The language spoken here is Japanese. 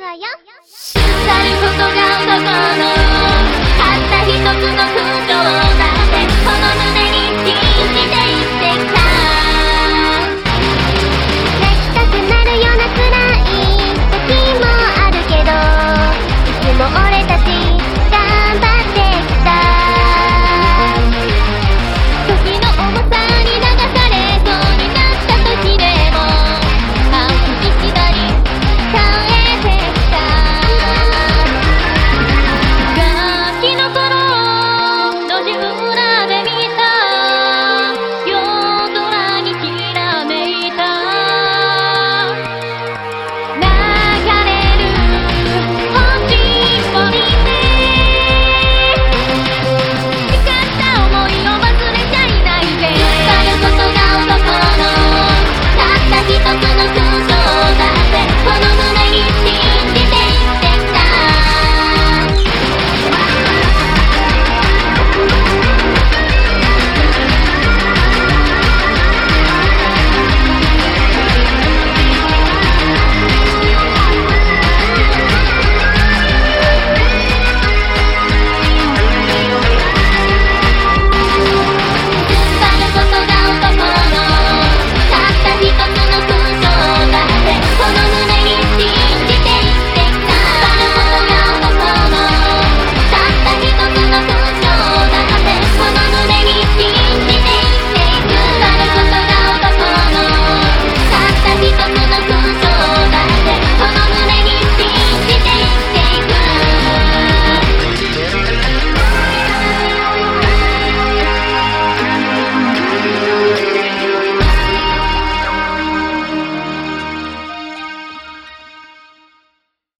わよ。